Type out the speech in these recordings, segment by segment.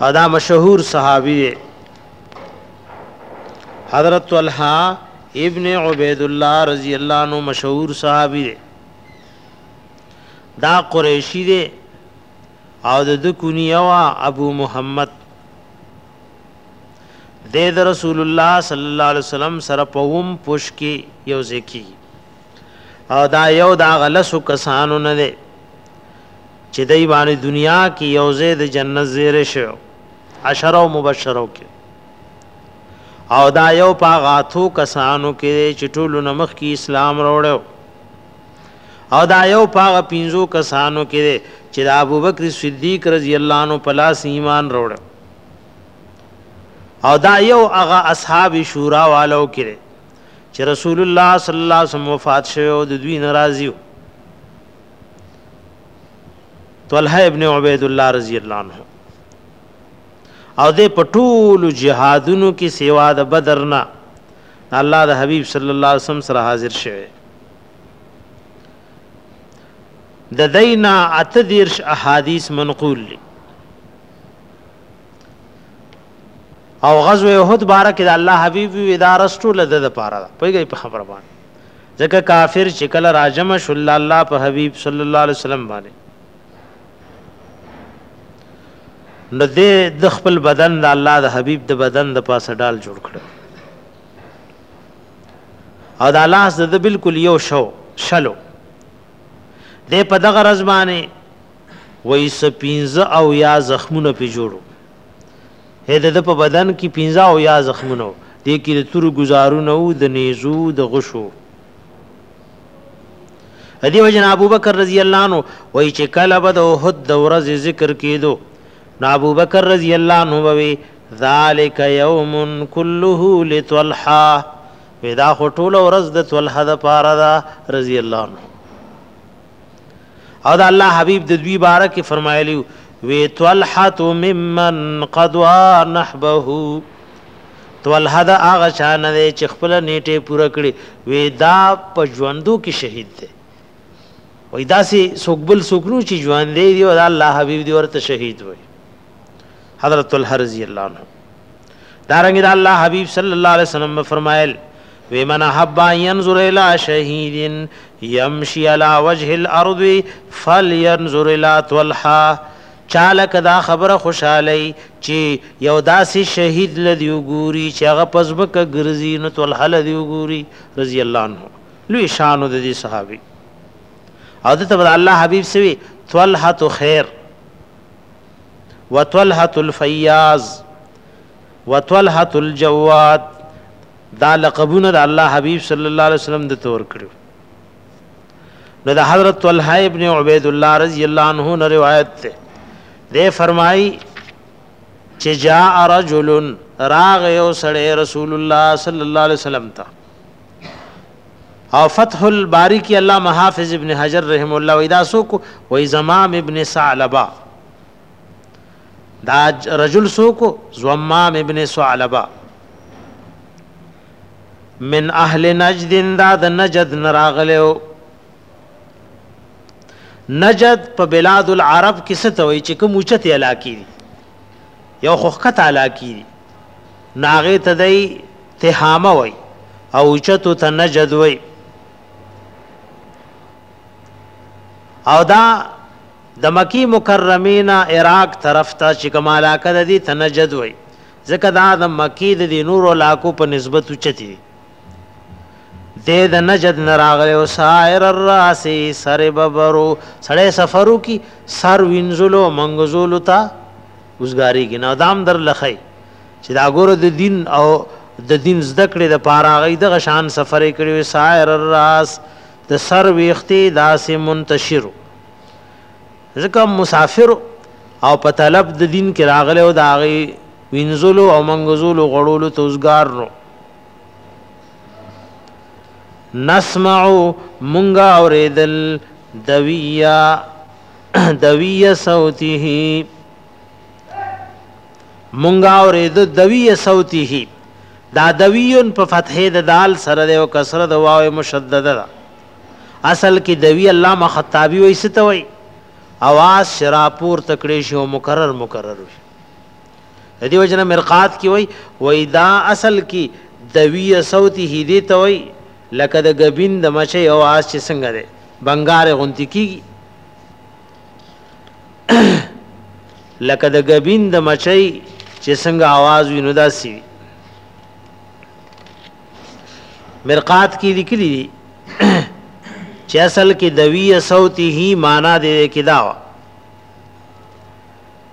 ادا مشهور صحابي دی حضرت طلحه ابن عبید الله رضی الله عنه مشهور صحابي دی دا قریشی دی او د کونیه وا ابو محمد د رسول الله صلی الله علیه وسلم سره په ووم پوش کې یو ځکی او دا یو دا غلسو کسانو نه دی چې دای باندې دنیا کې یو زید جنت زیره شو عشره مبشرو کې او دا یو پاغاتو کسانو کې چې ټول نمخ کې اسلام وروړو او دا یو پاغه پینزو کسانو کې چې د ابوبکر صدیق رضی الله عنه په لاس ایمان وروړو او دا یو هغه اصحاب شورا والو کې چې رسول الله صلی الله علیه وسلم وفات شوی او د دوی ناراضي طلحه ابن عبید الله رضی الله عنه او د پټول جهادونو کې سیوا د بدر نه الله د حبیب صلی الله علیه وسلم سره حاضر شوه د دینا اتدیرش احادیث منقول لی او غزوه احد بارک د الله حبيب وی دا رستو لده د پاره پویږي په خبره باندې ځکه کافر چې کله راجم شل الله په حبيب صلی الله علیه وسلم باندې نو د د خپل بدن د الله د حبيب د بدن د پاسه ډال جوړ کړ او د الله د بالکل یو شو شلو د په دغه رزبانه وایي څه پنځه اویا زخمونه پرې جوړ وو. هی د ده په بدن کې پنځه اویا زخمونه وو. دې کې د تورو ګزارونه وو، د نیزو، د غشو. د دې وجې نه ابوبکر رضی الله عنه وایي چې کله به د احد د ورځې ذکر کېدو نو ابوبکر رضی الله عنه به وي ذالک یوم کله لطلحه وی دا خو ټوله ورځ د طلحه دپاره ده رضی الله عنه. او دا الله حبیب د دوی باره کې فرمایلی وی طلحت ممن قضا نحبه طلحه دا هغه شان دی چې خپل نیټه پوره کړي وی دا په ژوندو کې شهید دی وای دا سي سوګبل سوګنو چې ژوند دی او الله حبیب دی ورته شهید وای حضرت طلحه رضی الله عنه دارنګ د الله حبیب صلی الله علیه وسلم فرمایل وی من حب ينظر الى شهید يمشي على وجه الارض فلينظر الى طلحه چاله کدا خبره خوشاله چی یو داسې شهید لدی وګوري چې هغه پزبک ګرځي نو طلحه لدی وګوري رضی الله عنه لوی شان د دې صحابي او د الله حبیب سوي طلحه خیر وطلحة الفیاض وطلحة الجواد دا لقبونه د الله حبیب صلی الله علیه وسلم د تور کړو نو د حضرت طلحه ابن عبید الله رضی الله عنه نه روایت ده ده فرمای چې جاء رجل راغ یو سړی رسول الله صلی الله علیه وسلم ته او فتح الباری کی علامه حافظ ابن حجر رحم الله وای دا سوکو وای زمام ابن ثعلبه دا رجل سوکو زمام ابن ثعلبه من اهل نجد دا د نجد نراغلو نجد په بلاد العرب کې څه ته وای چې کوم اوچته علاقې دي یو خو ښکته علاقی دی نو هغې ته دی تهامه وای او اوچتو ته نجد وای او دا د مکی مکرمینا عراق طرف ته چې کوم علاقه ده دي تنجد وای ځکه دا د مکی د دي نورو علاقو په نسبت چتی دې د نجد نه راغلی او سائر الراس سر ببرو سړی سفرو کی سر وینزلو منګزولو تا وزګاری کی نو دام در لخی چې دا ګور د دین او د دین زده کړې د پاره غي د غشان سفر کړي سائر الراس د سر ویختی داسې منتشر ځکه مسافر او په طلب د دین کې راغله او دا غي وینزلو او منګزولو غړولو توزګار نو نسمعو مونږه اوریدل دویا دویا صوته مونږه اوریدل دویا صوته دا دویون په فتحې د دال سره او کسره د واو مشدده ده اصل کې دوی الله مخطابي وې ستوي اواز شراپور تکړې شو مکرر مکرر شو د دې وجنه مرقات کې وای وای دا اصل کې د وی صوتي هدي ته وای لکه د غبین د مچي او اس چې څنګه ده بنگار غونتی کیږي لکه د غبین د مچي چې څنګه आवाज وینو داسي مرقات کې لیکلي دي چې اصل کې د وی صوتي هي معنا دې کې دا و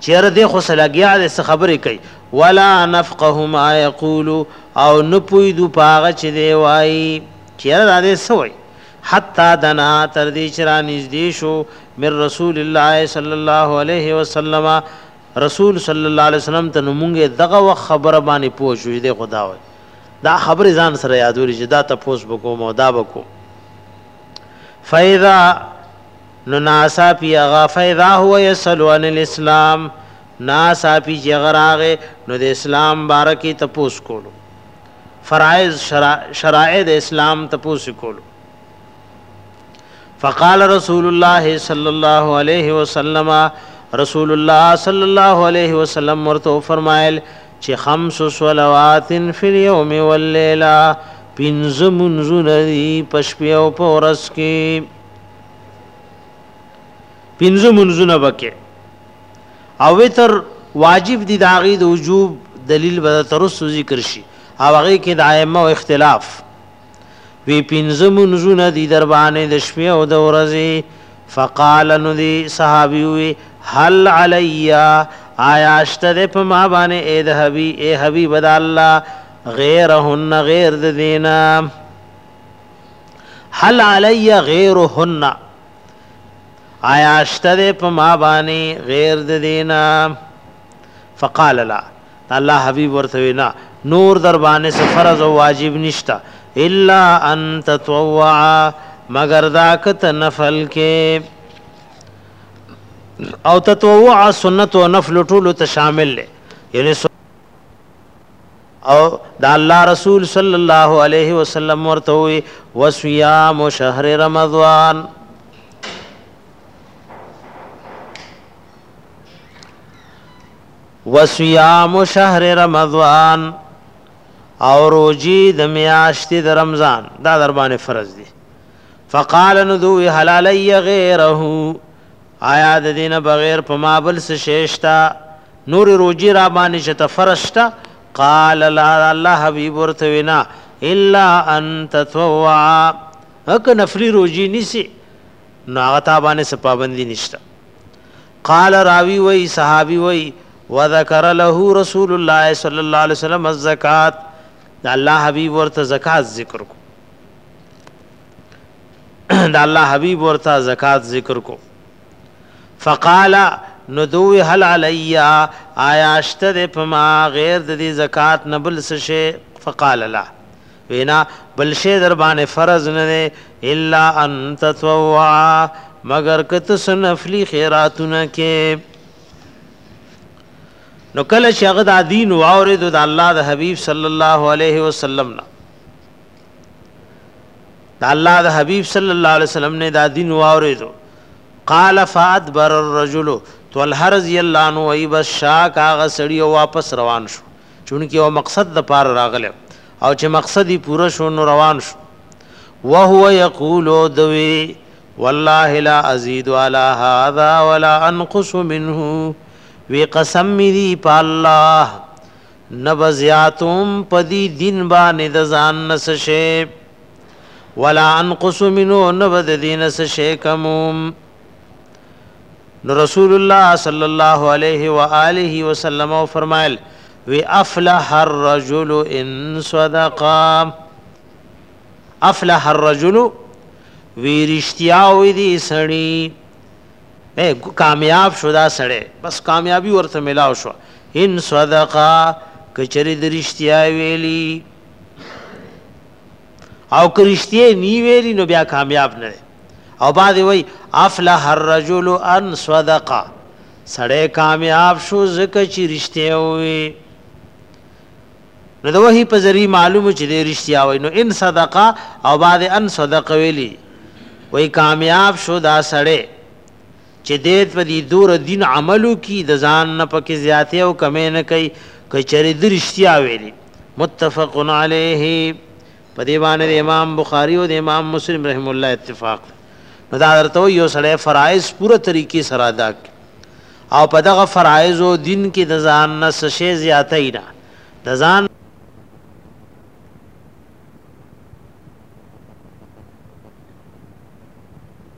چیره دی خو سلګیا دی څه خبرې کوي ولا نفقه ما یقول او نه پوی دو پاغه چې دی وای چیره دا دی سوی حتا دنا تر دې چې را نږدې شو من رسول الله صلی الله علیه وسلم رسول صلی الله علیه وسلم ته نمونږه دغه وخت خبره باندې پوه شو دې خدا وای دا خبره ځان سره یادول چې دا ته پوس بکوم او دا بکوم فاذا نو ناصافی هغه فیضا هو یسلو عن الاسلام ناصافی چې هغه راغې نو د اسلام بارکی تپوس کولو فرائض شرائع د اسلام تپوس کولو فقال رسول الله صلی الله علیه وسلم رسول الله صلی الله علیه وسلم ورته فرمایل چې خمس صلوات فی اليوم واللیلہ پنځه منځونه دي پشپې او پورس کې پنځه منځونه وکي او وتر واجب دي داغي د وجوب دلیل به تر اوسه ذکر شي او هغه کې د ائمه او اختلاف وی پنځه منځونه دي در باندې د شپې او د ورځې فقال نو دي صحابي وي هل علیا آیا اشتر په ما باندې اے د حبی اے حبیب د الله غیرهن غیر د دینه هل علی غیرهن آیا اشتره په ما باندې غیر د دینا فقال لا الله حبیب ورته وینا نور در باندې فرض او واجب نشتا الا ان تطوع مگر دا کت نفل کې او تطوع سنت او نفل ټول ته شامل لې یعنی او دا الله رسول صلی الله علیه وسلم ورته وی وصيام شهر رمضان وصيام شهر رمضان او روجي د میاشتې د رمضان دا در باندې فرض دي فقال ندو حلال غیره آیا د دین بغیر په مابل سشیشتا نورې روژې راباندې چې ته فرض شته قال الله حبیب ورته وینا الا ان تطوع هک نفلی روژې نیسی نو هغه تا باندې څه پابندي نشته قال راوی وی صحابي وی وذكر له رسول الله صلی الله علیه وسلم الزکات دا الله حبیب ورته زکات ذکر کو دا الله حبیب ورته زکات ذکر کو فقال نو دوی هل علی آیا اشته د پما غیر د دې زکات نه بل څه شي فقال لا وینا بل شي در باندې فرض نه دی الا ان تطوع مگر کته سنفلی خیراتونه کې نو کله شغد دین واورید د الله د حبیب صلی الله علیه وسلم نه د الله د حبيب صلی الله علیه وسلم نه دا دین واورېدو قال فادبر الرجل طلحه رضی الله عنه ای بشاک هغه سړی واپس روان شو چونکی یو مقصد د پار راغله او چې مقصد یې پوره شو نو روان شو وهو یقول دوی والله لا ازيد على هذا ولا انقص منه وی قسم دی په الله نه به زیاتوم په دې دین باندې د ځان نه څه شی ولا انقص منه او نه به د دې نه څه شی کموم نو رسول الله صلی الله علیه و آله وسلم فرمایل وی افلح الرجل ان صدقا افلح الرجل وی رشتیا وی دی سړی اے کامیاب شو دا سړی بس کامیابی ورته ملاو شو ان صدقا کچری درشتیا ویلی او کرشتیا نی ویلی نو بیا کامیاب نه او بعد وی افلح الرجل ان صدقا سړی کامیاب شو زکه چې رشتیا وی نو د وحی په ذری معلوم چې د رښتیا وای نو ان صدقه او بعد ان صدقه ویلی وای کامیاب شو دا سړی چې دې په دې دور دین عملو کی د ځان نه پکې زیاته او کمې نه کوي کچری د رښتیا ویلی متفقن علیه په دې باندې د امام بخاری او د امام مسلم رحم الله اتفاق دی نو دا درته وایي یو سړی فرایض پوره طریقې سره ادا کړي او په دغه فرایضو دین کې د ځان نه څه شی زیاتوي نه د ځان